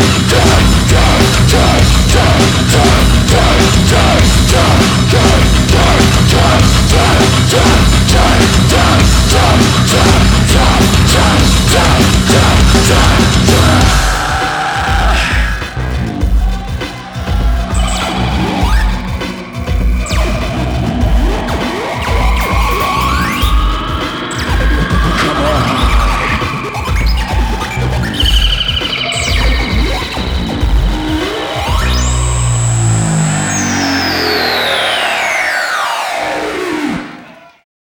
down.